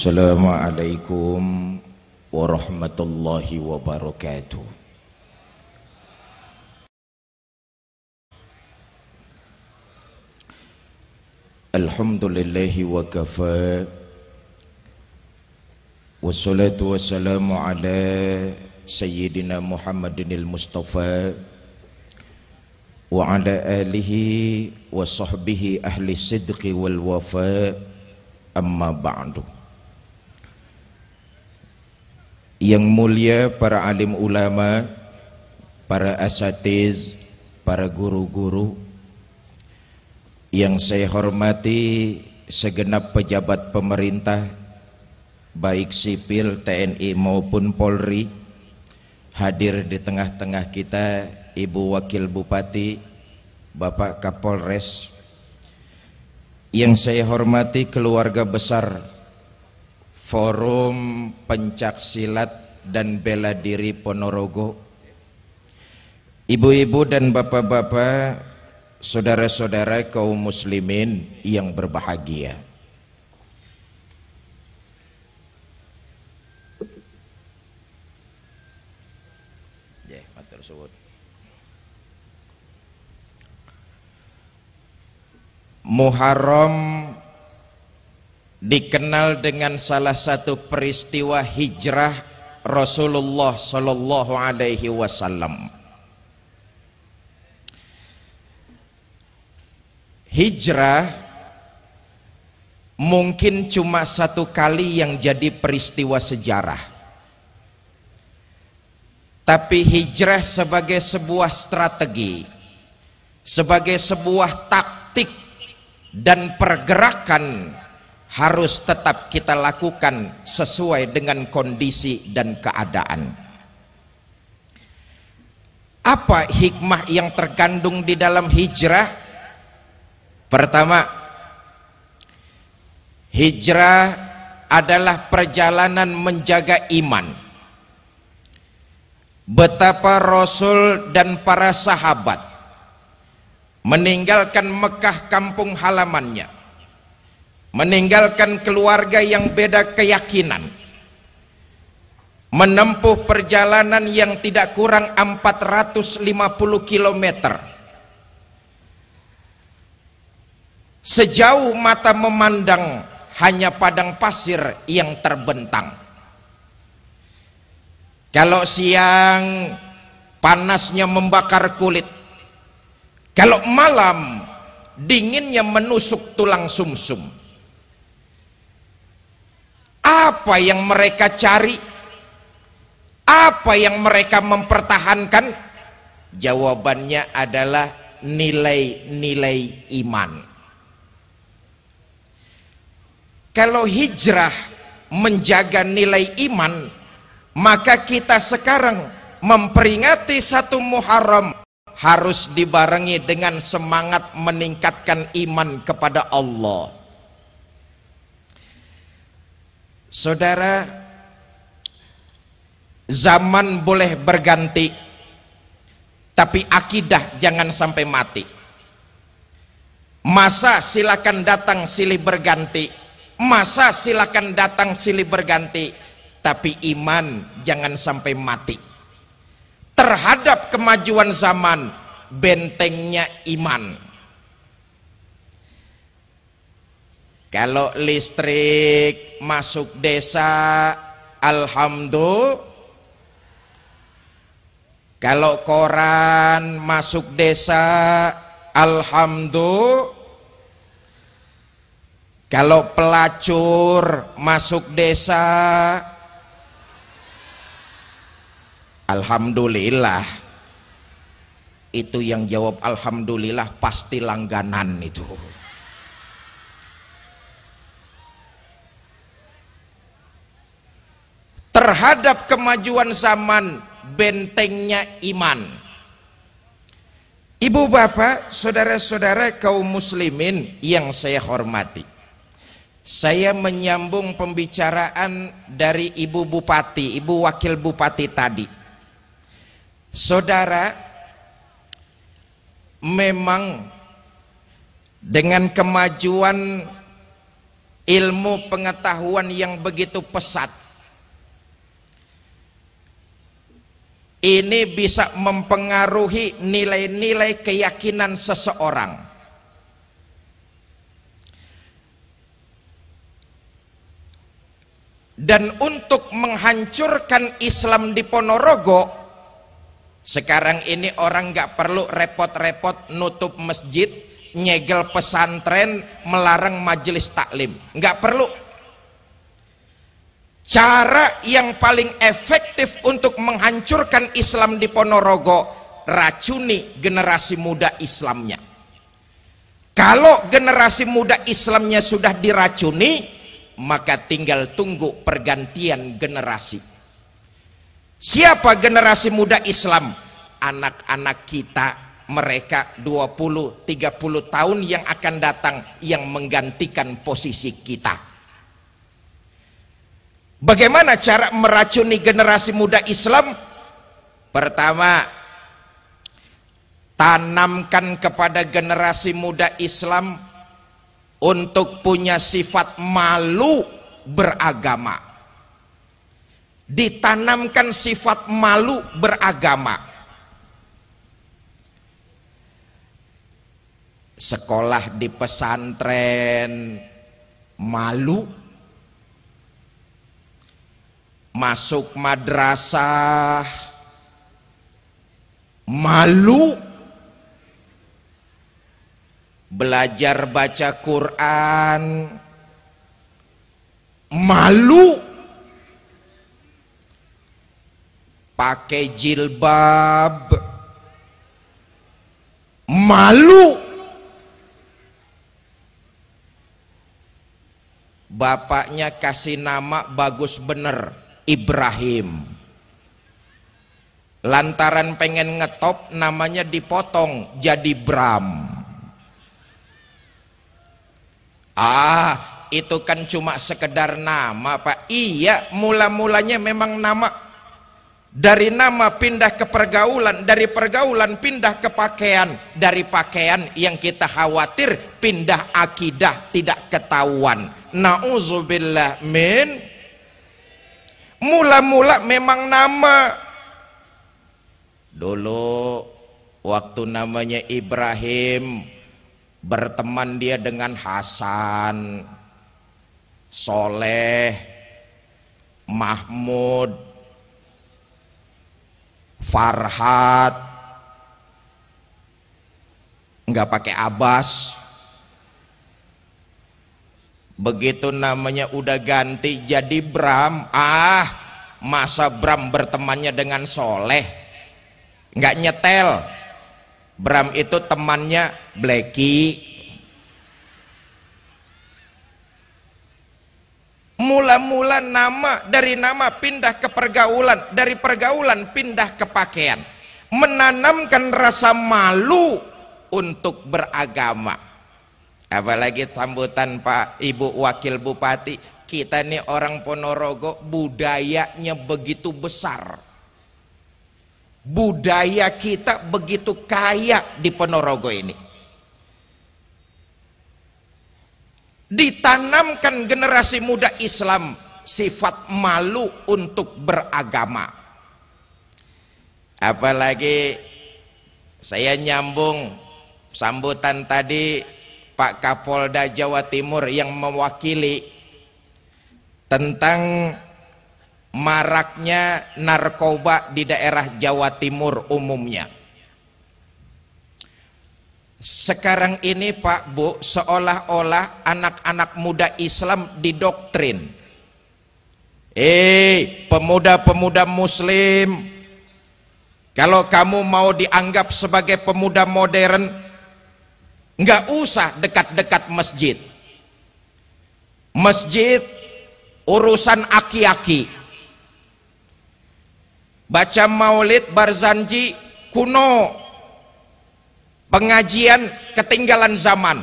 السلام عليكم ورحمة الله وبركاته الحمد لله وكفى والصلاة والسلام على سيدنا محمد المصطفى وعلى آله وصحبه أهل الصدق والوفاء أما بعد Yang mulia para alim ulama, para asatiz, para guru-guru Yang saya hormati segenap pejabat pemerintah Baik sipil, TNI maupun Polri Hadir di tengah-tengah kita Ibu Wakil Bupati Bapak Kapolres. Yang saya hormati keluarga besar Forum Pencak Silat dan Bela Diri Ponorogo Ibu-ibu dan bapak-bapak Saudara-saudara kaum muslimin yang berbahagia Ya. Muharram dikenal dengan salah satu peristiwa hijrah Rasulullah Sallallahu Alaihi Wasallam. Hijrah mungkin cuma satu kali yang jadi peristiwa sejarah. Tapi hijrah sebagai sebuah strategi, sebagai sebuah taktik dan pergerakan harus tetap kita lakukan sesuai dengan kondisi dan keadaan. Apa hikmah yang terkandung di dalam hijrah? Pertama, hijrah adalah perjalanan menjaga iman. Betapa Rasul dan para sahabat meninggalkan Mekah kampung halamannya meninggalkan keluarga yang beda keyakinan menempuh perjalanan yang tidak kurang 450 km sejauh mata memandang hanya padang pasir yang terbentang kalau siang panasnya membakar kulit kalau malam dinginnya menusuk tulang sumsum -sum. Apa yang mereka cari? Apa yang mereka mempertahankan? Jawabannya adalah nilai-nilai iman. Kalau hijrah menjaga nilai iman, maka kita sekarang memperingati satu Muharram harus dibarengi dengan semangat meningkatkan iman kepada Allah. Saudara, zaman boleh berganti, tapi akidah jangan sampai mati. Masa silakan datang silih berganti, masa silakan datang silih berganti, tapi iman jangan sampai mati. Terhadap kemajuan zaman, bentengnya iman. Kalau listrik masuk desa, alhamdulillah. Kalau koran masuk desa, alhamdulillah. Kalau pelacur masuk desa, alhamdulillah. Itu yang jawab alhamdulillah pasti langganan itu. Terhadap kemajuan zaman bentengnya iman. Ibu bapak saudara-saudara kaum muslimin yang saya hormati saya menyambung pembicaraan dari ibu bupati ibu wakil bupati tadi. Saudara memang dengan kemajuan ilmu pengetahuan yang begitu pesat ini bisa mempengaruhi nilai-nilai keyakinan seseorang. Dan untuk menghancurkan Islam di Ponorogo sekarang ini orang nggak perlu repot-repot nutup masjid nyegel pesantren melarang majelis taklim. Nggak perlu cara yang paling efektif untuk menghancurkan Islam di Ponorogo racuni generasi muda Islamnya. Kalau generasi muda Islamnya sudah diracuni maka tinggal tunggu pergantian generasi. Siapa generasi muda Islam? Anak-anak kita mereka 20 30 tahun yang akan datang yang menggantikan posisi kita bagaimana cara meracuni generasi muda Islam? Pertama tanamkan kepada generasi muda Islam untuk punya sifat malu beragama. Ditanamkan sifat malu beragama. Sekolah di pesantren malu masuk madrasah. Malu. Belajar baca Quran. Malu. Pakai jilbab. Malu. Bapaknya kasih nama bagus bener Ibrahim. Lantaran pengen ngetop namanya dipotong jadi Bram. Ah itu kan cuma sekedar nama pak. Iya mula-mulanya memang nama. Dari nama pindah ke pergaulan dari pergaulan pindah ke pakaian. Dari pakaian yang kita khawatir pindah akidah tidak ketahuan. Nauzubillah min Mula-mula memang nama. Dulu waktu namanya Ibrahim Berteman dia dengan Hasan Soleh Mahmud Farhat Enggak pakai Abbas begitu namanya udah ganti jadi Bram ah masa Bram bertemannya dengan Soleh? Nggak nyetel. Bram itu temannya Blacky mula-mula nama dari nama pindah ke pergaulan dari pergaulan pindah ke pakaian. Menanamkan rasa malu untuk beragama apalagi sambutan Pak Ibu Wakil Bupati kita nih orang Ponorogo budayanya begitu besar. Budaya kita begitu kaya di Ponorogo ini. Ditanamkan generasi muda Islam sifat malu untuk beragama. Apalagi saya nyambung sambutan tadi Pak Kapolda Jawa Timur yang mewakili tentang maraknya narkoba di daerah Jawa Timur umumnya. Sekarang ini Pak Bu seolah-olah anak-anak muda Islam didoktrin. Eh, pemuda-pemuda muslim, kalau kamu mau dianggap sebagai pemuda modern, nggak usah dekat-dekat masjid. Masjid urusan aki-aki. Baca maulid barzanji kuno. Pengajian ketinggalan zaman.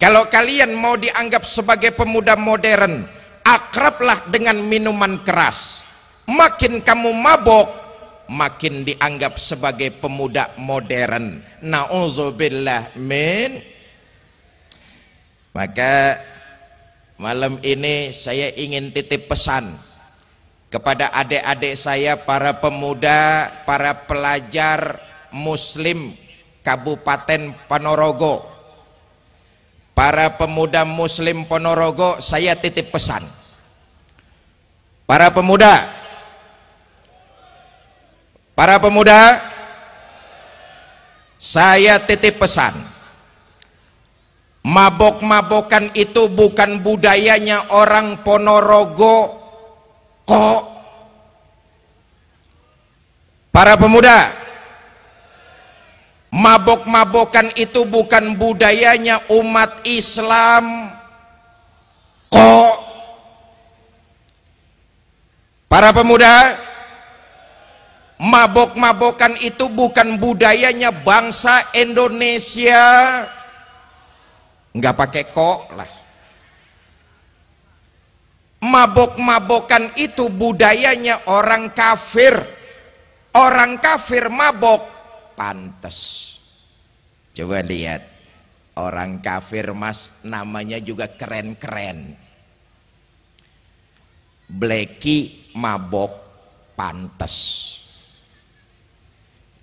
Kalau kalian mau dianggap sebagai pemuda modern akrablah dengan minuman keras. Makin kamu mabok makin dianggap sebagai pemuda modern na'udzubillah min maka malam ini saya ingin titip pesan kepada adik-adik saya para pemuda, para pelajar muslim Kabupaten Ponorogo. Para pemuda muslim Ponorogo, saya titip pesan. Para pemuda Para pemuda Saya titip pesan Mabok-mabokan itu bukan budayanya orang Ponorogo kok. Para pemuda, mabok-mabokan itu bukan budayanya umat Islam kok. Para pemuda, mabok-mabokan itu bukan budayanya bangsa Indonesia. Nggak pakai kok lah. Mabok-mabokan itu budayanya orang kafir. Orang kafir mabok pantas coba lihat orang kafir mas namanya juga keren-keren. Blacky mabok pantas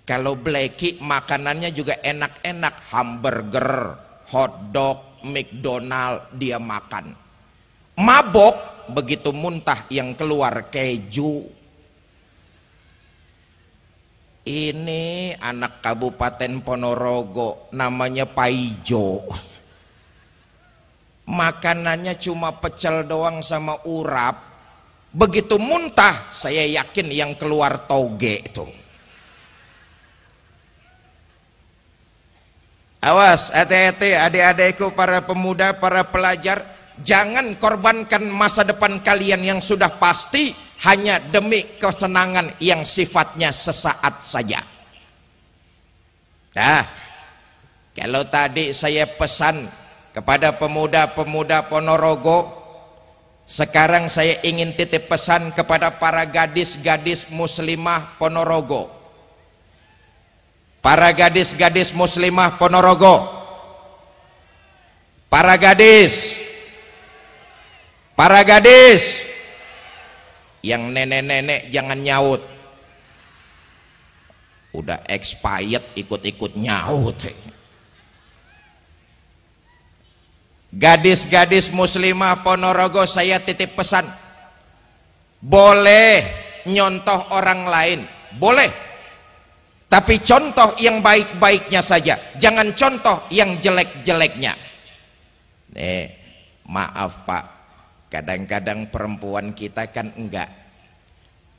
kalau Blacky makanannya juga enak-enak hamburger hotdog, McDonald dia makan. Mabok begitu muntah yang keluar keju. Ini anak Kabupaten Ponorogo namanya Paijo. Makanannya cuma pecel doang sama urap. Begitu muntah saya yakin yang keluar toge itu. Awas, hati-hati adik-adikku para pemuda, para pelajar, jangan korbankan masa depan kalian yang sudah pasti hanya demi kesenangan yang sifatnya sesaat saja. Nah, kalau tadi saya pesan kepada pemuda-pemuda Ponorogo, sekarang saya ingin titip pesan kepada para gadis-gadis muslimah Ponorogo para gadis-gadis muslimah Ponorogo. Para gadis. Para gadis. Yang nenek-nenek jangan nyaut. Udah expired ikut-ikut nyaut. Gadis-gadis muslimah Ponorogo saya titip pesan. Boleh nyontoh orang lain. Boleh tapi contoh yang baik-baiknya saja. Jangan contoh yang jelek-jeleknya. Nih maaf pak. Kadang-kadang perempuan kita kan enggak.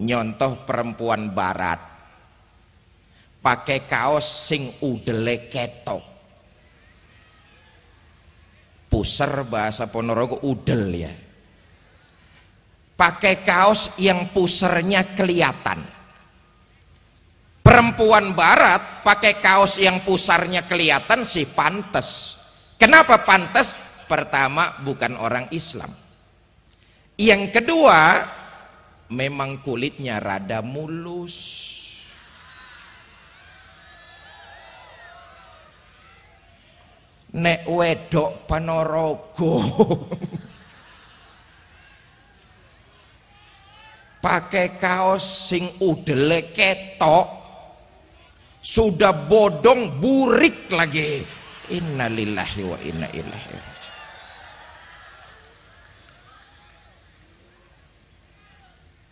Nyontoh perempuan barat. Pakai kaos sing udele ketok. Puser bahasa Ponorogo udel ya. Pakai kaos yang pusernya kelihatan perempuan barat pakai kaos yang pusarnya kelihatan sih pantas kenapa pantas pertama bukan orang Islam. Yang kedua memang kulitnya rada mulus. Nek wedok panorogo. Pakai kaos sing udele ketok sudah bodong burik lagi. Innalillahi wa inna ilaihi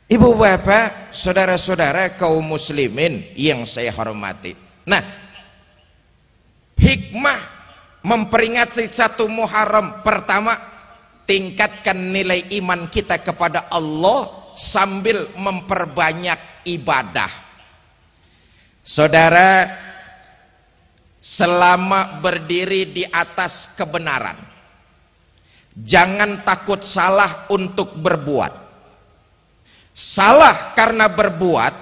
Ibu bapak, saudara-saudara kaum muslimin yang saya hormati. Nah, hikmah memperingati satu Muharram pertama tingkatkan nilai iman kita kepada Allah sambil memperbanyak ibadah Saudara selama berdiri di atas kebenaran jangan takut salah untuk berbuat. Salah karena berbuat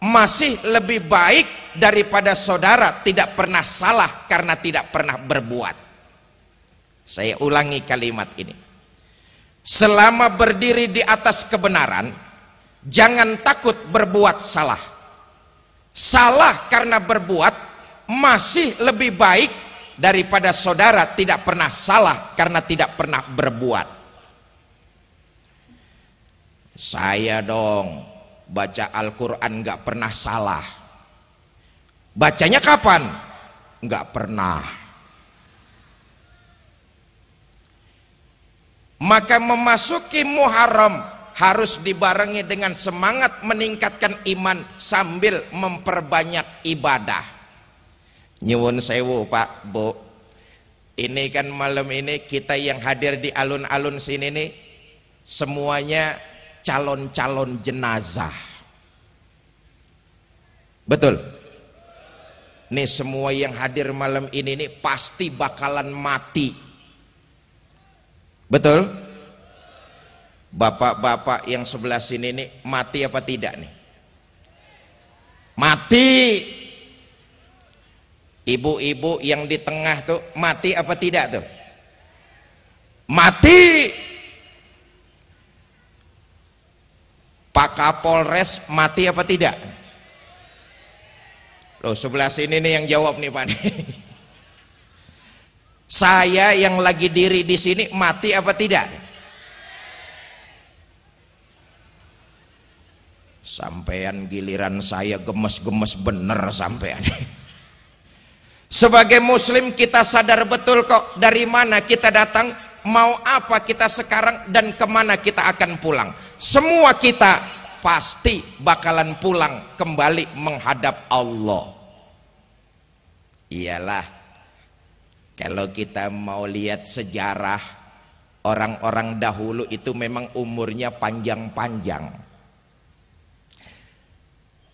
masih lebih baik daripada saudara tidak pernah salah karena tidak pernah berbuat. Saya ulangi kalimat ini. Selama berdiri di atas kebenaran jangan takut berbuat salah salah karena berbuat masih lebih baik daripada saudara tidak pernah salah karena tidak pernah berbuat. Saya dong baca Al-Quran gak pernah salah. Bacanya kapan? gak pernah. Maka memasuki Muharram harus dibarengi dengan semangat meningkatkan iman sambil memperbanyak ibadah. Nyuwun sewu pak bu. Ini kan malam ini kita yang hadir di alun-alun sini nih semuanya calon-calon jenazah. Betul? Nih semua yang hadir malam ini nih pasti bakalan mati. Betul bapak-bapak yang sebelah sini nih mati apa tidak nih mati ibu-ibu yang di tengah tuh mati apa tidak tuh mati Pak Kapolres mati apa tidak? Loh sebelah sini nih yang jawab nih Pak. Saya yang lagi diri di sini mati apa tidak? Sampean giliran saya gemes-gemes bener sampean. Sebagai muslim kita sadar betul kok dari mana kita datang, mau apa kita sekarang dan ke mana kita akan pulang. Semua kita pasti bakalan pulang kembali menghadap Allah. Iyalah kalau kita mau lihat sejarah orang-orang dahulu itu memang umurnya panjang-panjang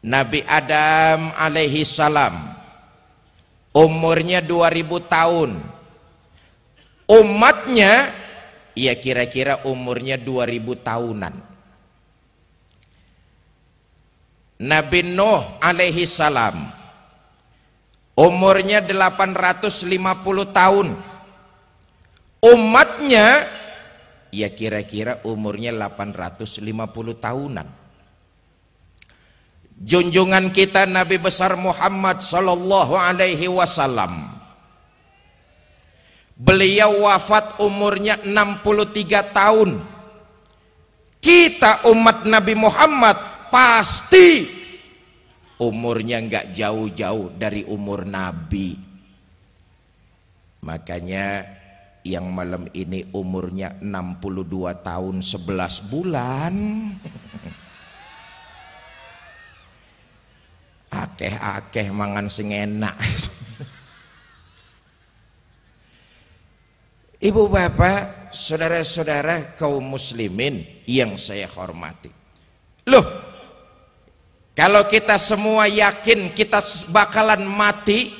Nabi Adam alaihi salam. Umurnya 2000 tahun. Umatnya ya kira-kira umurnya 2000 tahunan. Nabi Nuh alaihi salam. Umurnya 850 tahun. Umatnya ya kira-kira umurnya 850 tahunan junjungan kita Nabi besar Muhammad sallallahu alaihi wasallam. Beliau wafat umurnya 63 tahun. Kita umat Nabi Muhammad pasti umurnya nggak jauh-jauh dari umur Nabi. Makanya yang malam ini umurnya 62 tahun 11 bulan akeh-akeh mangan sing enak Ibu bapak, saudara-saudara kaum muslimin yang saya hormati. Loh, kalau kita semua yakin kita bakalan mati,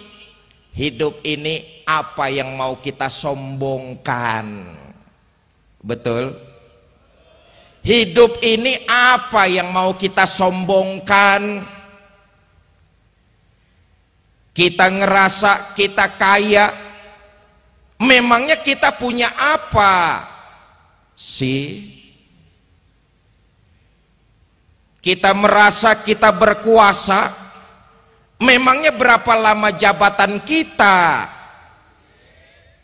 hidup ini apa yang mau kita sombongkan? Betul? Hidup ini apa yang mau kita sombongkan? Kita ngerasa kita kaya, memangnya kita punya apa? sih? kita merasa kita berkuasa. Memangnya berapa lama jabatan kita?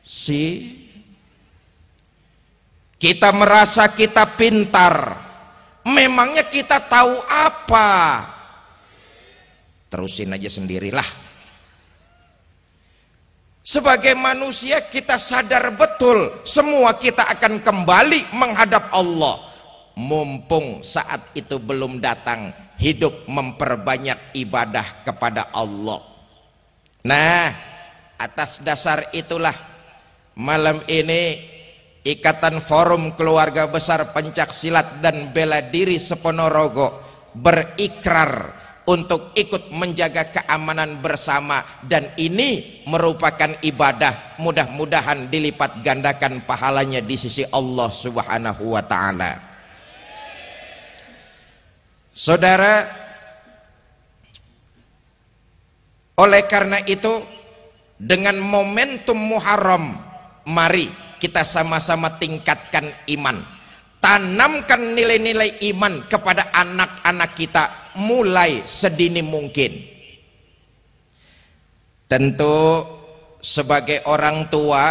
Sih kita merasa kita pintar. Memangnya kita tahu apa? Terusin aja sendirilah sebagai manusia kita sadar betul semua kita akan kembali menghadap Allah. Mumpung saat itu belum datang hidup memperbanyak ibadah kepada Allah. Nah atas dasar itulah malam ini ikatan forum keluarga besar pencak silat dan bela diri Seponorogo berikrar untuk ikut menjaga keamanan bersama dan ini merupakan ibadah mudah-mudahan dilipat gandakan pahalanya di sisi Allah subhanahu wa ta'ala Saudara, oleh karena itu dengan momentum Muharram, mari kita sama-sama tingkatkan iman. Tanamkan nilai-nilai iman kepada anak-anak kita mulai sedini mungkin. Tentu sebagai orang tua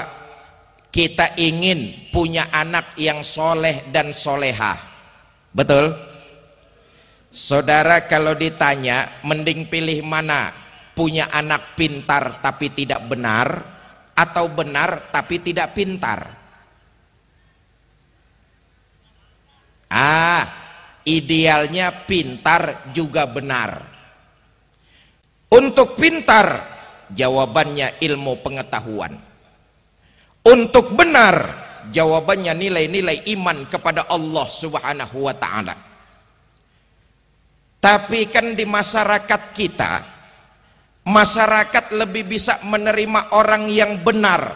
kita ingin punya anak yang soleh dan solehah. Betul? Saudara kalau ditanya mending pilih mana? Punya anak pintar tapi tidak benar atau benar tapi tidak pintar ah idealnya pintar juga benar. Untuk pintar jawabannya ilmu pengetahuan. Untuk benar jawabannya nilai-nilai iman kepada Allah subhanahu wa ta'ala. Tapi kan di masyarakat kita masyarakat lebih bisa menerima orang yang benar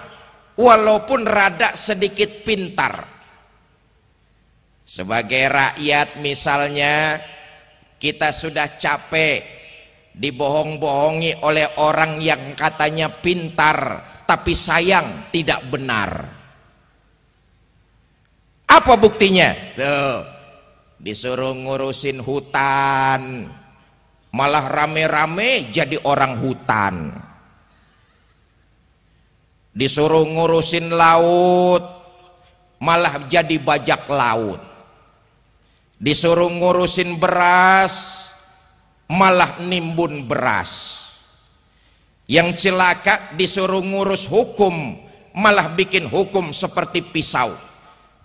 walaupun rada sedikit pintar sebagai rakyat misalnya kita sudah capek dibohong-bohongi oleh orang yang katanya pintar tapi sayang tidak benar. Apa buktinya? Tuh, disuruh ngurusin hutan. Malah rame-rame jadi orang hutan. Disuruh ngurusin laut malah jadi bajak laut disuruh ngurusin beras malah nimbun beras yang celaka disuruh ngurus hukum malah bikin hukum seperti pisau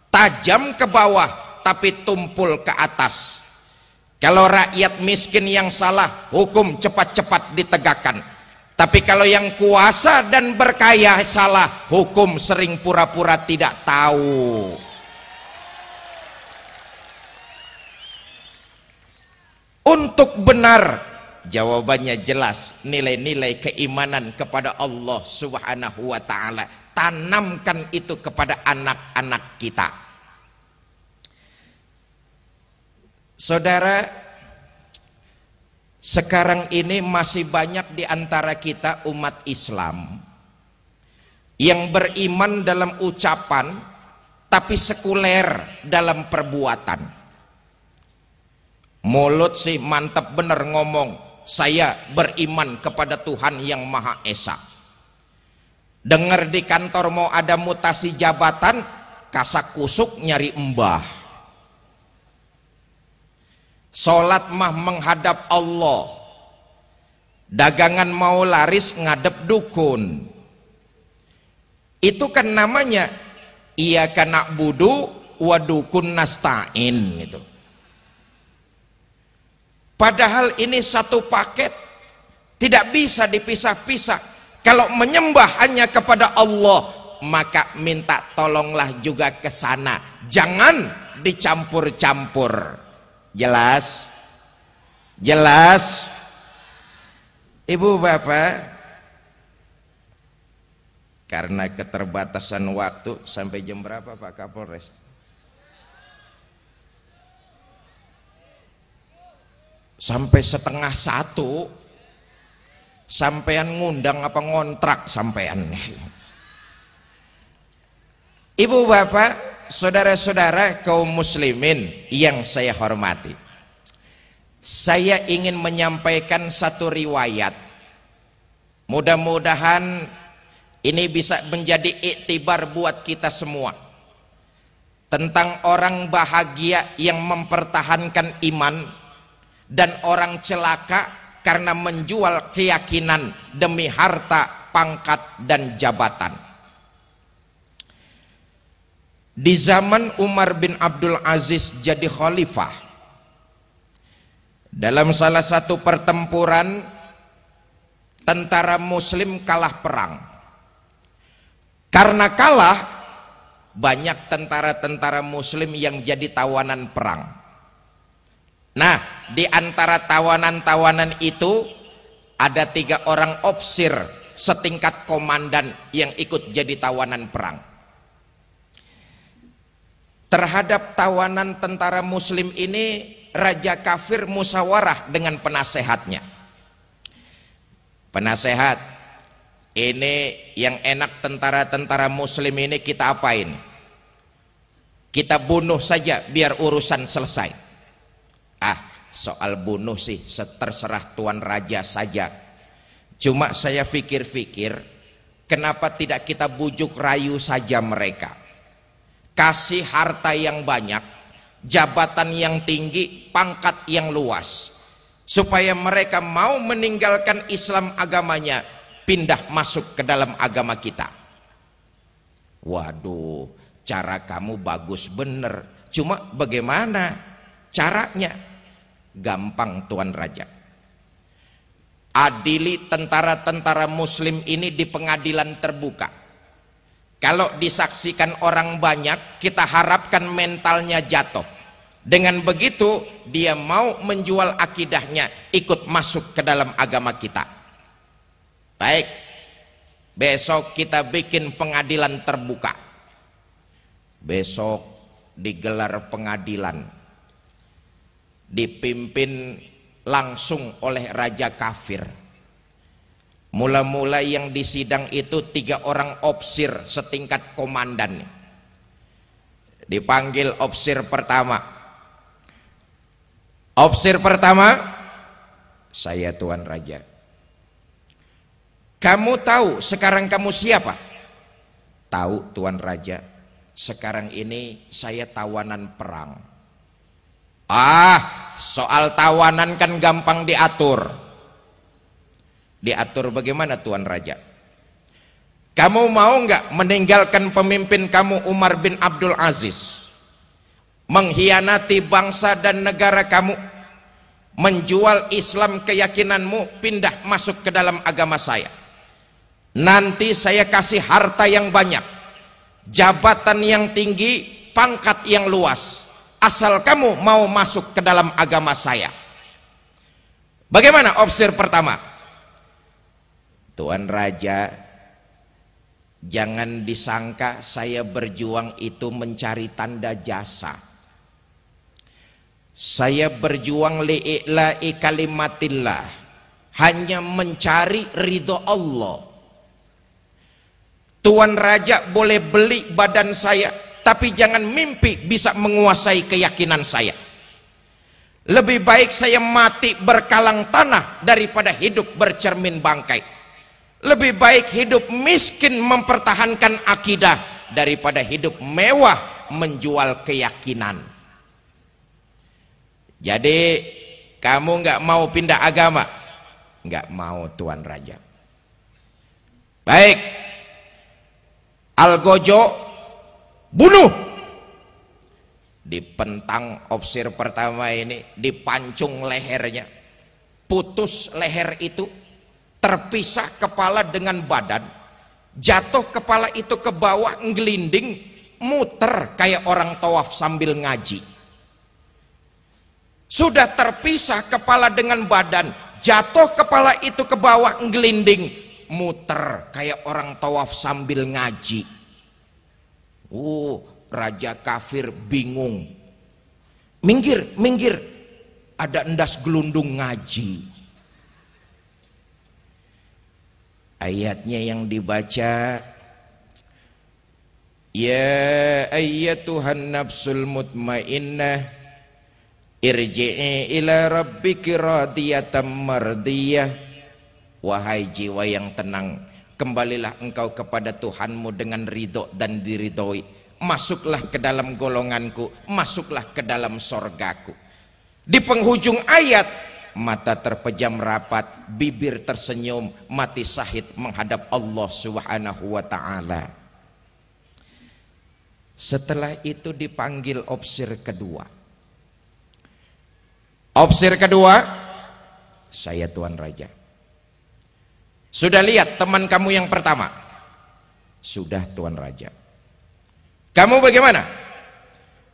tajam ke bawah tapi tumpul ke atas kalau rakyat miskin yang salah, hukum cepat-cepat ditegakkan. Tapi kalau yang kuasa dan berkaya salah, hukum sering pura-pura tidak tahu. Untuk benar, jawabannya jelas, nilai-nilai keimanan kepada Allah Subhanahu wa taala. Tanamkan itu kepada anak-anak kita. Saudara, sekarang ini masih banyak di antara kita umat Islam yang beriman dalam ucapan tapi sekuler dalam perbuatan. Mulut sih mantap bener ngomong, saya beriman kepada Tuhan yang Maha Esa. Dengar di kantor mau ada mutasi jabatan, kasak kusuk nyari embah Sholat mah menghadap Allah. Dagangan mau laris ngadep dukun. Itu kan namanya ia kena budu wadukun nastain gitu. Padahal ini satu paket tidak bisa dipisah-pisah. Kalau menyembah hanya kepada Allah, maka minta tolonglah juga ke sana. Jangan dicampur-campur. Jelas? Jelas? Ibu bapak, karena keterbatasan waktu sampai jam berapa Pak Kapolres? Sampai setengah satu, sampean ngundang apa ngontrak sampean? Ibu bapak, saudara-saudara kaum muslimin yang saya hormati saya ingin menyampaikan satu riwayat. Mudah-mudahan ini bisa menjadi iktibar buat kita semua tentang orang bahagia yang mempertahankan iman dan orang celaka karena menjual keyakinan demi harta, pangkat dan jabatan. Di zaman Umar bin Abdul Aziz jadi khalifah dalam salah satu pertempuran tentara muslim kalah perang. Karena kalah banyak tentara-tentara muslim yang jadi tawanan perang nah di antara tawanan-tawanan itu ada tiga orang opsir setingkat komandan yang ikut jadi tawanan perang. Terhadap tawanan tentara muslim ini raja kafir musawarah dengan penasehatnya. Penasehat ini yang enak tentara-tentara muslim ini kita apain? Kita bunuh saja biar urusan selesai ah soal bunuh sih terserah tuan raja saja cuma saya pikir-pikir kenapa tidak kita bujuk rayu saja mereka kasih harta yang banyak jabatan yang tinggi, pangkat yang luas. Supaya mereka mau meninggalkan Islam agamanya, pindah masuk ke dalam agama kita. Waduh, cara kamu bagus bener. Cuma bagaimana caranya? Gampang Tuan Raja. Adili tentara-tentara muslim ini di pengadilan terbuka kalau disaksikan orang banyak, kita harapkan mentalnya jatuh. Dengan begitu, dia mau menjual akidahnya, ikut masuk ke dalam agama kita. Baik, besok kita bikin pengadilan terbuka. Besok digelar pengadilan. Dipimpin langsung oleh Raja Kafir Mula-mula yang disidang itu tiga orang opsir setingkat komandan. Dipanggil opsir pertama. Opsir pertama, saya Tuan Raja. Kamu tahu sekarang kamu siapa? Tahu Tuan Raja. Sekarang ini saya tawanan perang. Ah, soal tawanan kan gampang diatur Diatur bagaimana Tuan Raja? Kamu mau nggak meninggalkan pemimpin kamu Umar bin Abdul Aziz? Mengkhianati bangsa dan negara kamu? Menjual Islam keyakinanmu pindah masuk ke dalam agama saya. Nanti saya kasih harta yang banyak. Jabatan yang tinggi, pangkat yang luas. Asal kamu mau masuk ke dalam agama saya. Bagaimana opsi pertama? Tuan Raja Jangan disangka saya berjuang itu mencari tanda jasa Saya berjuang li'i'la'i kalimatillah Hanya mencari ridho Allah Tuan Raja boleh beli badan saya Tapi jangan mimpi bisa menguasai keyakinan saya Lebih baik saya mati berkalang tanah Daripada hidup bercermin bangkai lebih baik hidup miskin mempertahankan akidah daripada hidup mewah menjual keyakinan. Jadi kamu nggak mau pindah agama? Nggak mau Tuan Raja. Baik. Algojo bunuh. Dipentang opsir pertama ini, dipancung lehernya. Putus leher itu terpisah kepala dengan badan jatuh kepala itu ke bawah ngelinding muter kayak orang tawaf sambil ngaji sudah terpisah kepala dengan badan jatuh kepala itu ke bawah ngelinding muter kayak orang tawaf sambil ngaji uh raja kafir bingung. Minggir minggir. Ada endas gelundung ngaji. Ayatnya yang dibaca Ya ayyatuhan nafsul mutmainnah irji'i ila rabbiki radiyatan mardiyah. Wahai jiwa yang tenang kembalilah engkau kepada Tuhanmu dengan ridho dan diridhoi masuklah ke dalam golonganku masuklah ke dalam sorgaku di penghujung ayat mata terpejam rapat, bibir tersenyum, mati sahid menghadap Allah Subhanahu wa taala. Setelah itu dipanggil opsir kedua. Opsir kedua, saya Tuan Raja. Sudah lihat teman kamu yang pertama? Sudah Tuan Raja. Kamu bagaimana?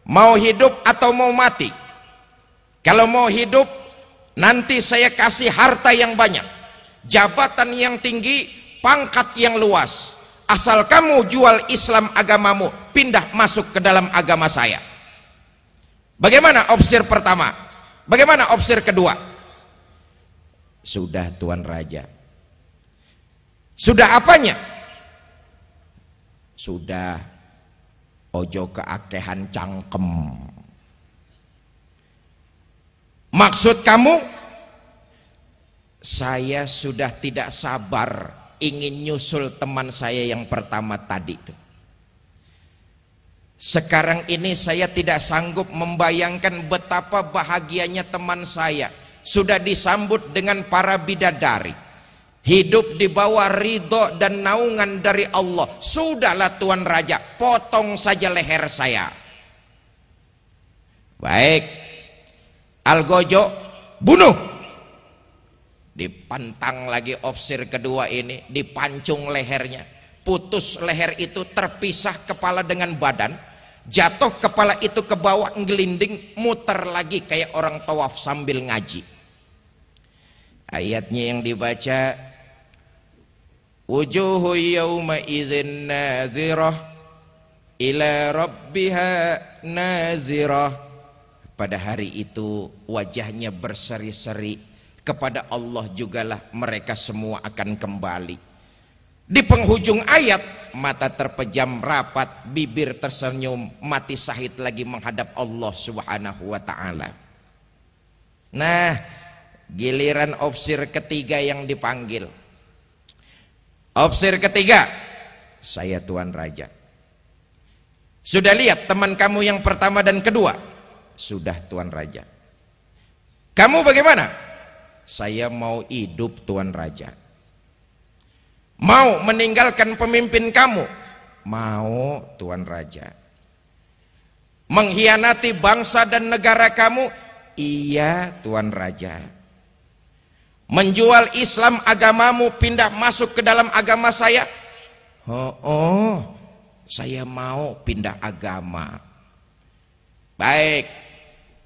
Mau hidup atau mau mati? Kalau mau hidup nanti saya kasih harta yang banyak jabatan yang tinggi pangkat yang luas asal kamu jual Islam agamamu pindah masuk ke dalam agama saya bagaimana opsir pertama bagaimana opsir kedua sudah Tuan Raja sudah apanya? Sudah. Ojo keakehan cangkem. Maksud kamu? Saya sudah tidak sabar ingin nyusul teman saya yang pertama tadi itu. sekarang ini saya tidak sanggup membayangkan betapa bahagianya teman saya. Sudah disambut dengan para bidadari hidup di bawah ridho dan naungan dari Allah. Sudahlah Tuan Raja. Potong saja leher saya. Baik. Algojo bunuh. Dipantang lagi opsir kedua ini dipancung lehernya. Putus leher itu terpisah kepala dengan badan. Jatuh kepala itu ke bawah ngelinding muter lagi kayak orang tawaf sambil ngaji. Ayatnya yang dibaca wujuhu yawma izin nazirah ila rabbiha nazirah pada hari itu wajahnya berseri-seri kepada Allah jugalah mereka semua akan kembali. Di penghujung ayat mata terpejam rapat bibir tersenyum mati sahid lagi menghadap Allah subhanahu wa ta'ala. Nah giliran opsir ketiga yang dipanggil opsir ketiga saya tuan raja sudah lihat teman kamu yang pertama dan kedua sudah Tuan Raja. Kamu bagaimana? Saya mau hidup Tuan Raja. Mau meninggalkan pemimpin kamu? Mau Tuan Raja. Mengkhianati bangsa dan negara kamu? Iya Tuan Raja. Menjual Islam agamamu pindah masuk ke dalam agama saya? Oh, oh saya mau pindah agama. Baik,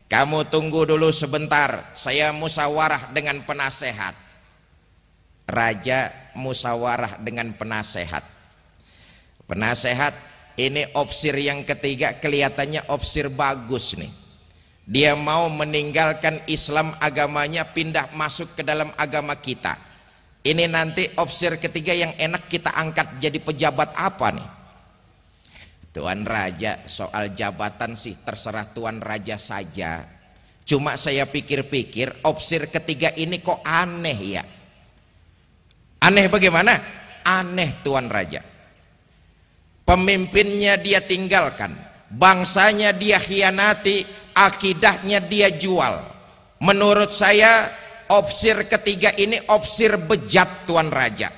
kamu tunggu dulu sebentar, saya musawarah dengan penasehat. Raja musawarah dengan penasehat. Penasehat ini opsir yang ketiga kelihatannya opsir bagus nih. Dia mau meninggalkan Islam agamanya pindah masuk ke dalam agama kita. Ini nanti opsir ketiga yang enak kita angkat jadi pejabat apa nih? Tuan Raja soal jabatan sih terserah Tuan Raja saja. Cuma saya pikir-pikir opsir ketiga ini kok aneh ya. Aneh bagaimana? Aneh Tuan Raja. Pemimpinnya dia tinggalkan. Bangsanya dia khianati. Akidahnya dia jual. Menurut saya opsir ketiga ini opsir bejat Tuan Raja.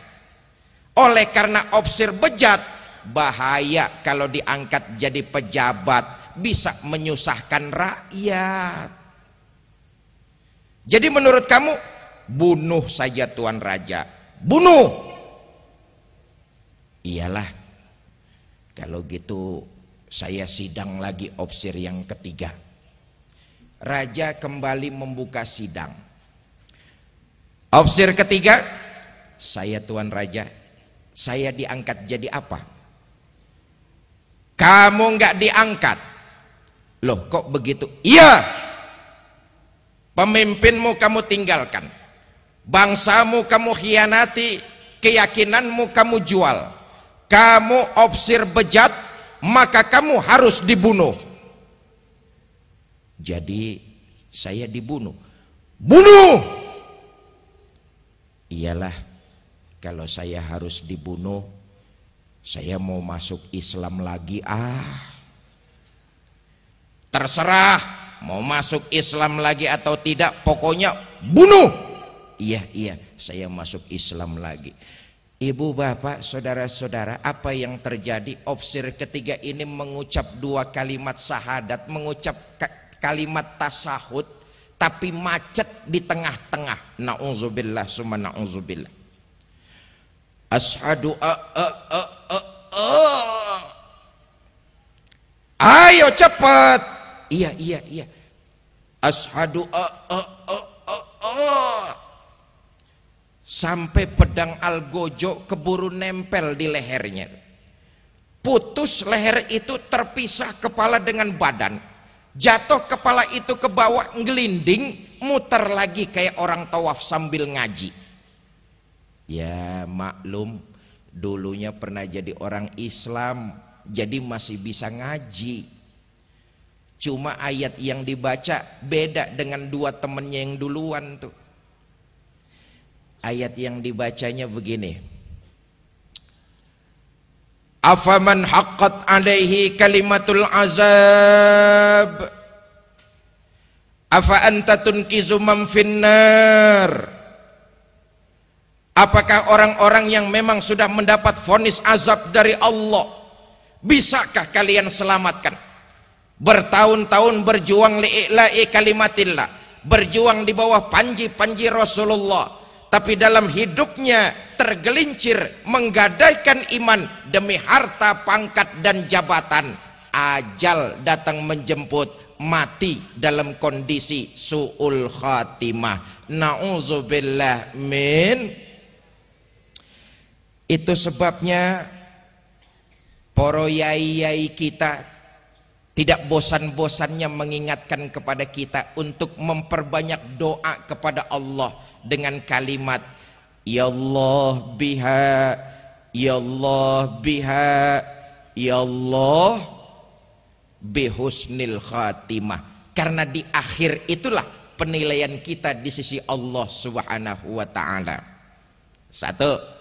Oleh karena opsir bejat bahaya kalau diangkat jadi pejabat bisa menyusahkan rakyat jadi menurut kamu bunuh saja tuan raja bunuh iyalah kalau gitu saya sidang lagi opsir yang ketiga raja kembali membuka sidang. Opsir ketiga saya tuan raja saya diangkat jadi apa? Kamu nggak diangkat. Loh kok begitu? Iya pemimpinmu kamu tinggalkan bangsamu kamu khianati keyakinanmu kamu jual. Kamu opsir bejat maka kamu harus dibunuh jadi saya dibunuh. Bunuh! Iyalah kalau saya harus dibunuh saya mau masuk Islam lagi ah. Terserah mau masuk Islam lagi atau tidak pokoknya bunuh! Iya iya saya masuk Islam lagi. Ibu bapak saudara-saudara apa yang terjadi? Opsir ketiga ini mengucap dua kalimat sahadat mengucap kalimat tasahud tapi macet di tengah-tengah. Na'udzubillah summa na'udzubillah. Ashadu a a a oh. ayo cepat. Iya iya iya. Ashadu oh, oh, oh, oh, oh. sampai pedang algojo keburu nempel di lehernya. Putus leher itu terpisah kepala dengan badan jatuh kepala itu ke bawah ngelinding muter lagi kayak orang tawaf sambil ngaji. Ya maklum dulunya pernah jadi orang Islam jadi masih bisa ngaji. Cuma ayat yang dibaca beda dengan dua temennya yang duluan tuh. Ayat yang dibacanya begini afaman haqqat alaihi kalimatul azab? Afa anta tunkizu man finnar? Apakah orang-orang yang memang sudah mendapat vonis azab dari Allah bisakah kalian selamatkan? Bertahun-tahun berjuang li'ila'i kalimatillah berjuang di bawah panji-panji Rasulullah tapi dalam hidupnya tergelincir menggadaikan iman demi harta pangkat dan jabatan. Ajal datang menjemput mati dalam kondisi su'ul khatimah. Na'udzubillah min. Itu sebabnya poro yai-yai kita tidak bosan-bosannya mengingatkan kepada kita untuk memperbanyak doa kepada Allah dengan kalimat Ya Allah biha Ya Allah biha Ya Allah bihusnil khatimah karena di akhir itulah penilaian kita di sisi Allah Subhanahu wa taala. Satu,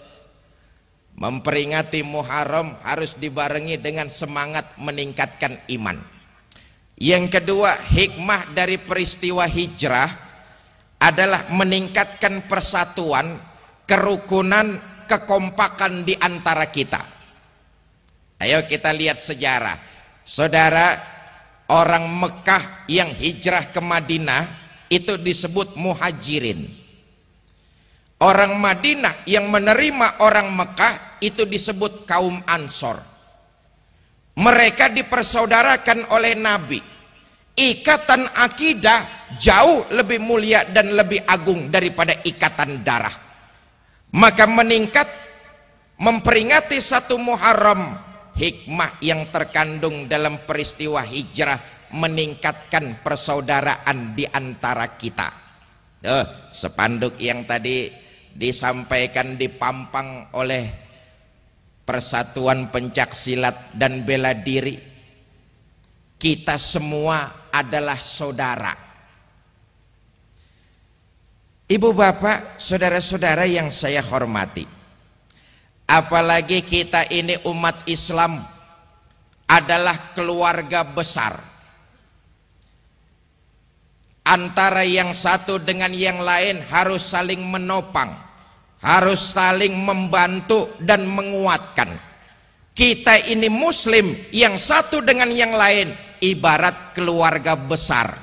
Memperingati Muharram harus dibarengi dengan semangat meningkatkan iman. Yang kedua, hikmah dari peristiwa hijrah adalah meningkatkan persatuan, kerukunan, kekompakan di antara kita. Ayo kita lihat sejarah. Saudara, orang Mekah yang hijrah ke Madinah itu disebut muhajirin. Orang Madinah yang menerima orang Mekah itu disebut kaum Ansor. Mereka dipersaudarakan oleh Nabi. Ikatan akidah jauh lebih mulia dan lebih agung daripada ikatan darah. Maka meningkat memperingati satu Muharram hikmah yang terkandung dalam peristiwa hijrah meningkatkan persaudaraan di antara kita. Tuh, sepanduk yang tadi disampaikan dipampang oleh persatuan pencak silat dan bela diri kita semua adalah saudara ibu bapak saudara-saudara yang saya hormati. Apalagi kita ini umat Islam adalah keluarga besar. Antara yang satu dengan yang lain harus saling menopang harus saling membantu dan menguatkan. Kita ini muslim yang satu dengan yang lain ibarat keluarga besar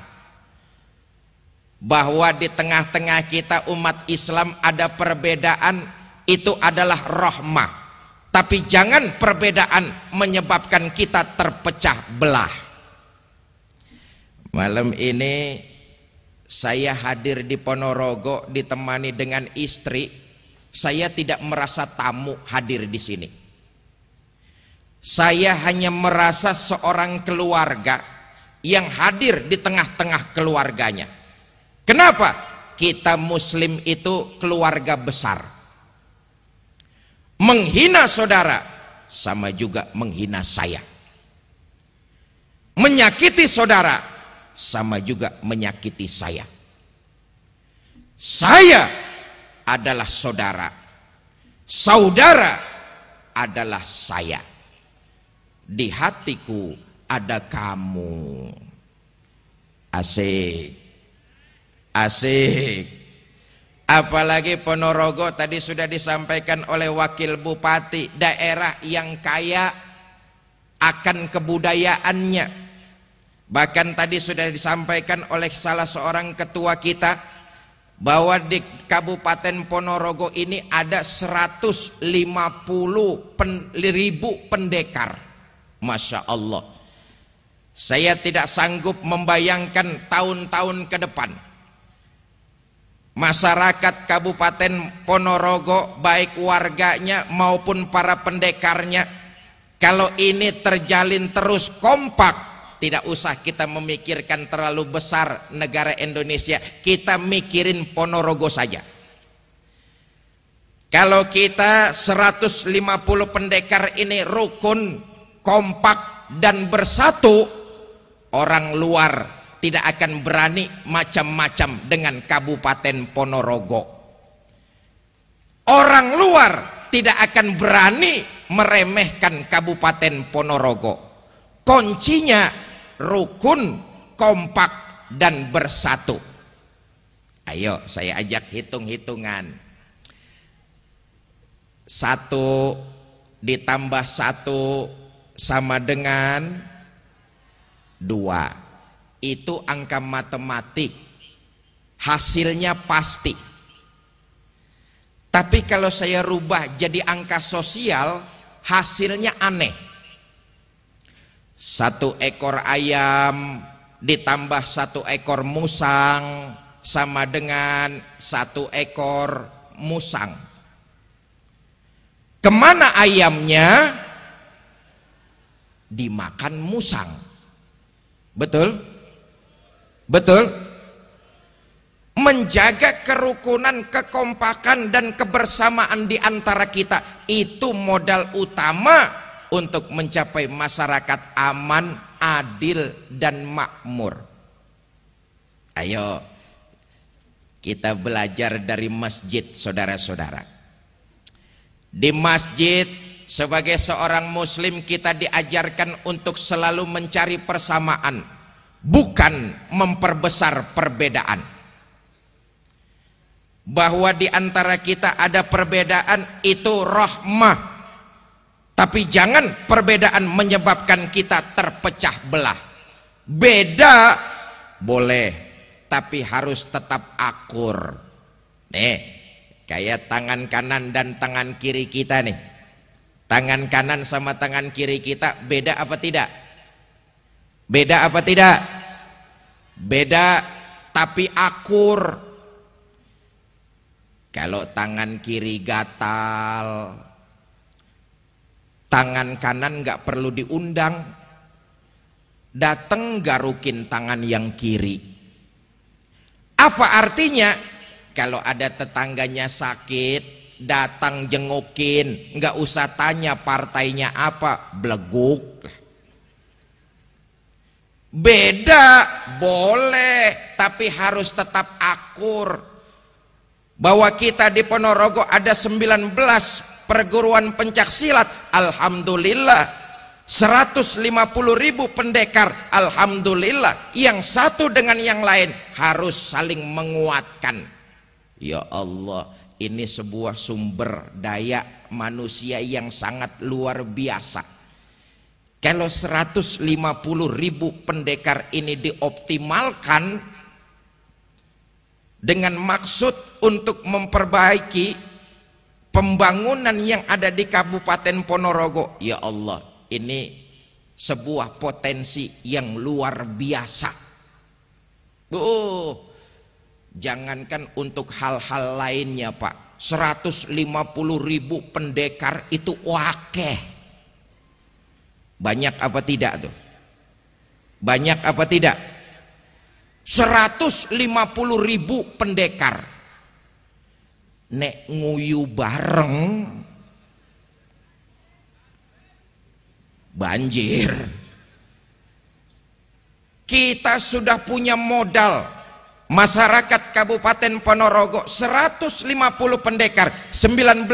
bahwa di tengah-tengah kita umat Islam ada perbedaan itu adalah rahmah. Tapi jangan perbedaan menyebabkan kita terpecah belah. Malam ini saya hadir di Ponorogo ditemani dengan istri. Saya tidak merasa tamu hadir di sini. Saya hanya merasa seorang keluarga yang hadir di tengah-tengah keluarganya kenapa kita muslim itu keluarga besar menghina saudara sama juga menghina saya menyakiti saudara sama juga menyakiti saya. Saya adalah saudara. Saudara adalah saya. Di hatiku ada kamu. Asik. Asik. Apalagi Ponorogo tadi sudah disampaikan oleh wakil bupati daerah yang kaya akan kebudayaannya Bahkan tadi sudah disampaikan oleh salah seorang ketua kita bahwa di Kabupaten Ponorogo ini ada 150 pen, ribu pendekar. Masya Allah. Saya tidak sanggup membayangkan tahun-tahun ke depan. Masyarakat Kabupaten Ponorogo baik warganya maupun para pendekarnya kalau ini terjalin terus kompak tidak usah kita memikirkan terlalu besar negara Indonesia. Kita mikirin Ponorogo saja. Kalau kita 150 pendekar ini rukun, kompak dan bersatu, orang luar tidak akan berani macam-macam dengan Kabupaten Ponorogo. Orang luar tidak akan berani meremehkan Kabupaten Ponorogo. Kuncinya rukun, kompak, dan bersatu. Ayo saya ajak hitung-hitungan. Satu ditambah satu sama dengan dua. Itu angka matematik. Hasilnya pasti. Tapi kalau saya rubah jadi angka sosial, hasilnya aneh. Satu ekor ayam ditambah satu ekor musang sama dengan satu ekor musang. Ke mana ayamnya? Dimakan musang. Betul? Betul? menjaga kerukunan, kekompakan dan kebersamaan di antara kita itu modal utama untuk mencapai masyarakat aman, adil dan makmur. Ayo kita belajar dari masjid saudara-saudara. Di masjid sebagai seorang muslim kita diajarkan untuk selalu mencari persamaan, bukan memperbesar perbedaan. Bahwa di antara kita ada perbedaan itu rahmah. Tapi jangan perbedaan menyebabkan kita terpecah belah. Beda boleh tapi harus tetap akur. Nih kayak tangan kanan dan tangan kiri kita nih. Tangan kanan sama tangan kiri kita beda apa tidak beda apa tidak beda tapi akur kalau tangan kiri gatal, tangan kanan nggak perlu diundang, datang garukin tangan yang kiri. Apa artinya? Kalau ada tetangganya sakit, datang jengukin, nggak usah tanya partainya apa, beleguk. Beda, boleh, tapi harus tetap akur. Bahwa kita di Ponorogo ada 19 perguruan pencak silat Alhamdulillah 150 ribu pendekar Alhamdulillah. Yang satu dengan yang lain harus saling menguatkan. Ya Allah ini sebuah sumber daya manusia yang sangat luar biasa kalau 150 ribu pendekar ini dioptimalkan dengan maksud untuk memperbaiki pembangunan yang ada di Kabupaten Ponorogo. Ya Allah, ini sebuah potensi yang luar biasa. Oh, jangankan untuk hal-hal lainnya Pak. 150 ribu pendekar itu wakeh. Banyak apa tidak tuh? Banyak apa tidak? 150 ribu pendekar. Nek nguyu bareng. Banjir. Kita sudah punya modal. Masyarakat Kabupaten Ponorogo 150 pendekar. 19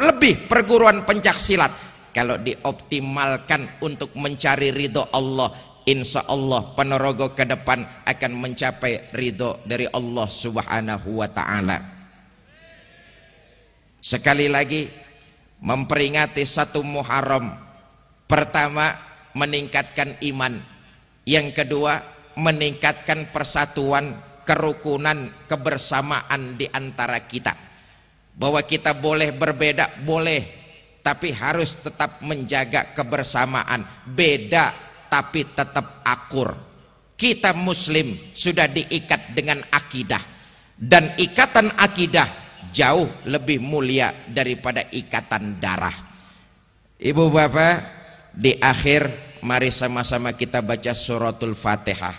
lebih perguruan pencak silat kalau dioptimalkan untuk mencari ridho Allah Insya Allah Ponorogo ke depan akan mencapai ridho dari Allah subhanahu wa ta'ala. Sekali lagi memperingati satu Muharram. Pertama meningkatkan iman. Yang kedua meningkatkan persatuan kerukunan kebersamaan di antara kita. Bahwa kita boleh berbeda boleh tapi harus tetap menjaga kebersamaan beda tapi tetap akur. Kita muslim sudah diikat dengan akidah dan ikatan akidah jauh lebih mulia daripada ikatan darah. Ibu bapak, di akhir mari sama-sama kita baca suratul Fatihah.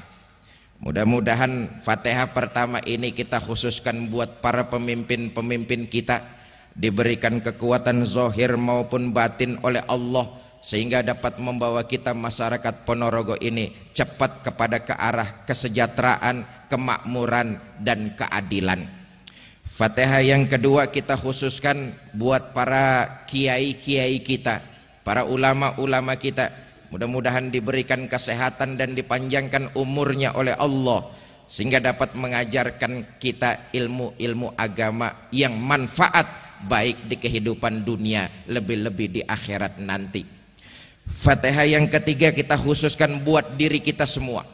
Mudah-mudahan Fatihah pertama ini kita khususkan buat para pemimpin-pemimpin kita diberikan kekuatan zohir maupun batin oleh Allah sehingga dapat membawa kita masyarakat Ponorogo ini cepat kepada ke arah kesejahteraan, kemakmuran dan keadilan. Fatihah yang kedua kita khususkan buat para kiai-kiai kita, para ulama-ulama kita. Mudah-mudahan diberikan kesehatan dan dipanjangkan umurnya oleh Allah sehingga dapat mengajarkan kita ilmu-ilmu agama yang manfaat baik di kehidupan dunia lebih-lebih di akhirat nanti. Fatihah yang ketiga kita khususkan buat diri kita semua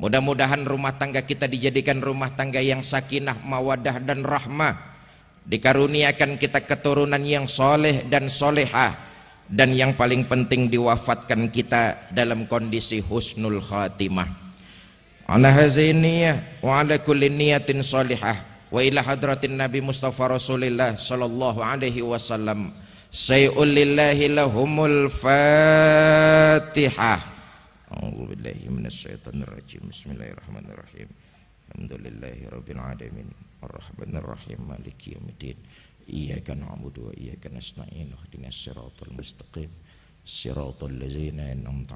Mudah-mudahan rumah tangga kita dijadikan rumah tangga yang sakinah, mawadah dan rahmah. Dikaruniakan kita keturunan yang soleh dan solehah. Dan yang paling penting diwafatkan kita dalam kondisi husnul khatimah. Ala haziniyah wa ala kulli niyatin salihah. Wa ila hadratin Nabi Mustafa Rasulullah sallallahu alaihi wasallam. Say'ul lillahi lahumul fatihah. أعوذ بالله من الشيطان الرجيم بسم الله الرحمن الرحيم الحمد لله رب العالمين الرحمن الرحيم مالك يوم الدين إياك نعبد وإياك نستعين اهدنا الصراط المستقيم صراط الذين أنعمت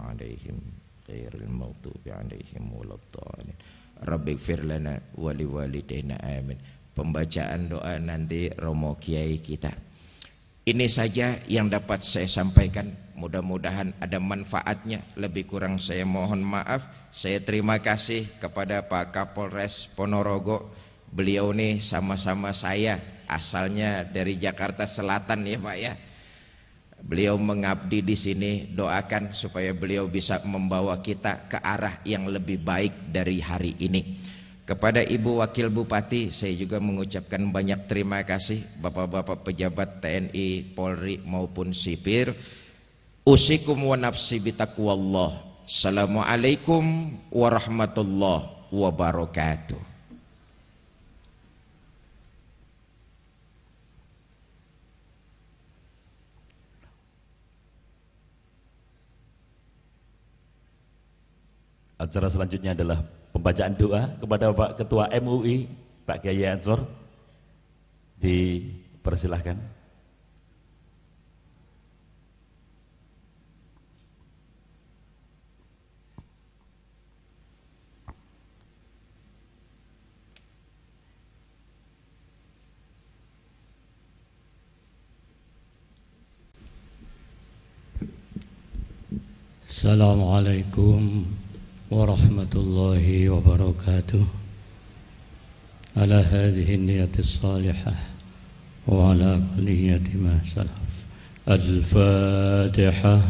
firlana wali wali dena amin. Pembacaan doa nanti Romo Kiai kita. Ini saja yang dapat saya sampaikan. Mudah-mudahan ada manfaatnya. Lebih kurang saya mohon maaf. Saya terima kasih kepada Pak Kapolres Ponorogo. Beliau nih sama-sama saya asalnya dari Jakarta Selatan ya Pak ya. Beliau mengabdi di sini, doakan supaya beliau bisa membawa kita ke arah yang lebih baik dari hari ini. Kepada Ibu Wakil Bupati, saya juga mengucapkan banyak terima kasih Bapak-bapak pejabat TNI, Polri maupun sipir Usikum wa nafsi bitaqwallah. Assalamualaikum warahmatullahi wabarakatuh. Acara selanjutnya adalah pembacaan doa kepada Pak Ketua MUI, Pak Kiai Ansor. Dipersilahkan. Assalamualaikum ورحمة الله وبركاته. على هذه النية الصالحة وعلى نية ما سلف. الفاتحة.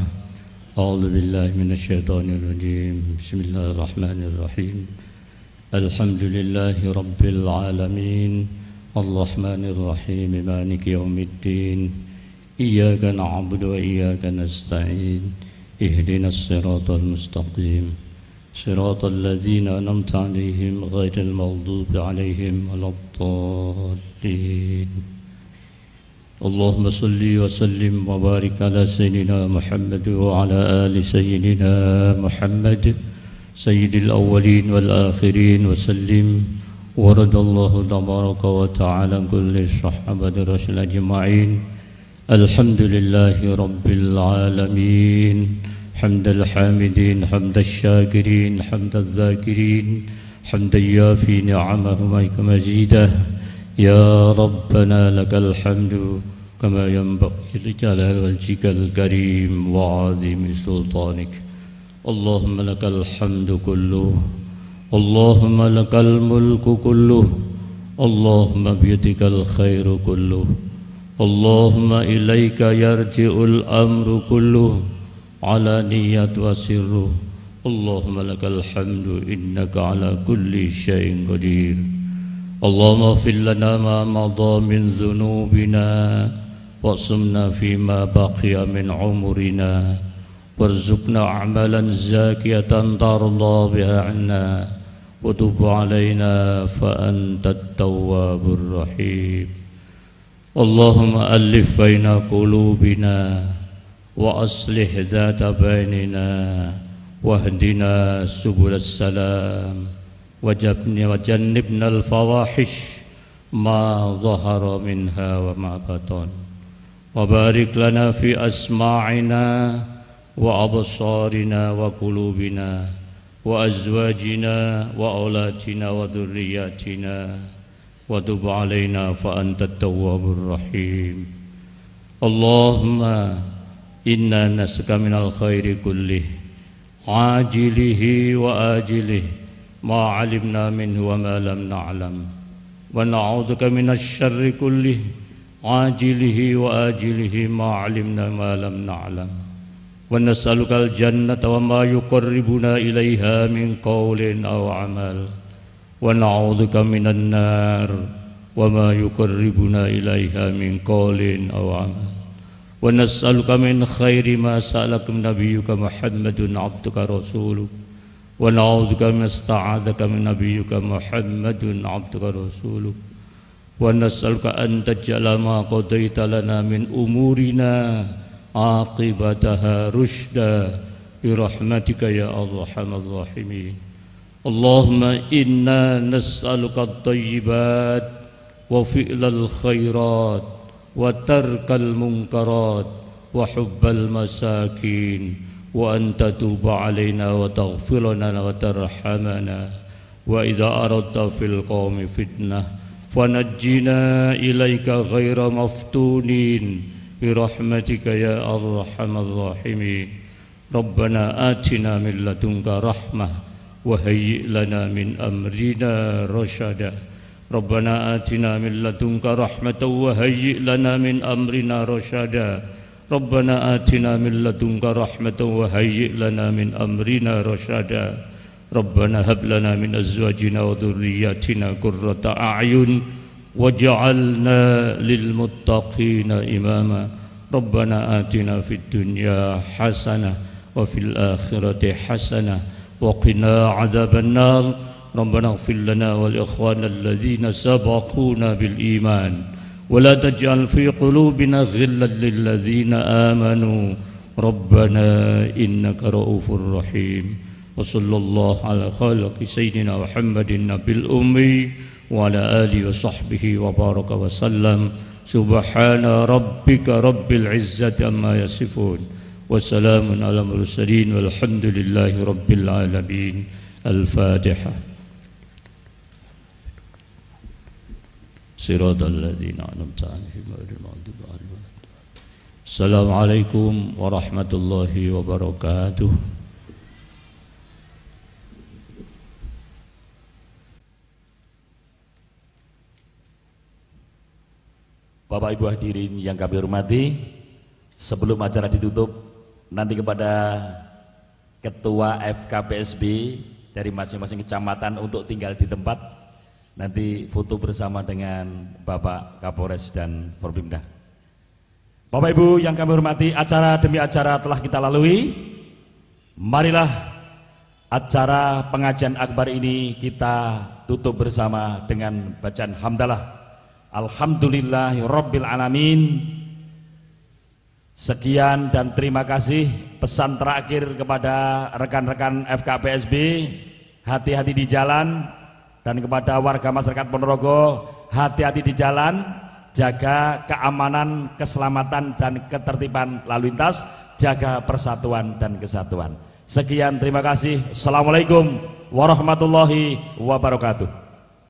أعوذ بالله من الشيطان الرجيم. بسم الله الرحمن الرحيم. الحمد لله رب العالمين. الرحمن الرحيم. مالك يوم الدين. إياك نعبد وإياك نستعين. اهدنا الصراط المستقيم. صراط الذين أنمت عليهم غير المغضوب عليهم ولا الضالين. اللهم صل وسلم وبارك على سيدنا محمد وعلى آل سيدنا محمد سيد الأولين والآخرين وسلم. ورد الله تبارك وتعالى كل الصحابة الرسل أجمعين. الحمد لله رب العالمين. حمد الحامدين حمد الشاكرين حمد الذاكرين حمد يافي نعمه مزيده يا ربنا لك الحمد كما ينبغي لجلال وجهك الكريم وعظيم سلطانك. اللهم لك الحمد كله اللهم لك الملك كله اللهم بيدك الخير كله اللهم إليك يرجع الأمر كله. على نية وسر اللهم لك الحمد إنك على كل شيء قدير. اللهم اغفر لنا ما مضى من ذنوبنا واصمنا فيما بقي من عمرنا. وارزقنا أعمالا زاكية ترضى بها عنا. وتب علينا فأنت التواب الرحيم. اللهم ألف بين قلوبنا وأصلح ذات بيننا واهدنا سبل السلام. وجنبنا الفواحش ما ظهر منها وما بطن. وبارك لنا في أسماعنا وأبصارنا وقلوبنا وأزواجنا وأولادنا وذرياتنا. وتب علينا فأنت التواب الرحيم. اللهم إنا نسألك من الخير كله عاجله وآجله ما علمنا منه وما لم نعلم. ونعوذك من الشر كله عاجله وآجله ما علمنا ما لم نعلم. ونسألك الجنة وما يقربنا إليها من قول أو عمل. ونعوذك من النار وما يقربنا إليها من قول أو عمل. ونسألك من خير ما سألك نبيك محمد عبدك رسولك ونعوذك من استعاذك من نبيك محمد عبدك رسولك ونسألك أن تجعل ما قضيت لنا من أمورنا عاقبتها رشدا برحمتك يا أرحم الراحمين. اللهم إنا نسألك الطيبات وفعل الخيرات وترك المنكرات وحب المساكين وأن تتوب علينا وتغفر لنا وترحمنا. وإذا أردت في القوم فتنة فنجنا إليك غير مفتونين. برحمتك يا أرحم الراحمين. ربنا آتنا من لدنك رحمة وهيئ لنا من أمرنا رشدا. ربنا آتنا من لدنك رحمة وهيئ لنا من أمرنا رشدا. ربنا آتنا من لدنك رحمة وهيئ لنا من أمرنا رشدا. ربنا هب لنا من أزواجنا وذرياتنا قرة أعين وجعلنا للمتقين إماما. ربنا آتنا في الدنيا حسنة وفي الآخرة حسنة وقنا عذاب النار. ربنا اغفر لنا والإخوان الذين سبقونا بالإيمان. ولا تجعل في قلوبنا غلا للذين آمنوا. ربنا إنك رؤوف رحيم. وصلى الله على خالق سيدنا محمد النبي الأمي وعلى آله وصحبه وبارك وسلم. سبحان ربك رب العزة عما يصفون. وسلام على المرسلين والحمد لله رب العالمين. الفاتحة. Siratal ladzina an'amta 'alaihim ghairil maghdubi Assalamualaikum warahmatullahi wabarakatuh. Bapak Ibu hadirin yang kami hormati, sebelum acara ditutup, nanti kepada Ketua FKPSB dari masing-masing kecamatan untuk tinggal di tempat nanti foto bersama dengan Bapak Kapolres dan Forbimda. Bapak Ibu yang kami hormati, acara demi acara telah kita lalui. Marilah acara pengajian akbar ini kita tutup bersama dengan bacaan hamdalah Alhamdulillahirabbil alamin. Sekian dan terima kasih pesan terakhir kepada rekan-rekan FKPSB hati-hati di jalan dan kepada warga masyarakat Ponorogo hati-hati di jalan jaga keamanan, keselamatan dan ketertiban lalu lintas, jaga persatuan dan kesatuan. Sekian terima kasih. Assalamualaikum warahmatullahi wabarakatuh.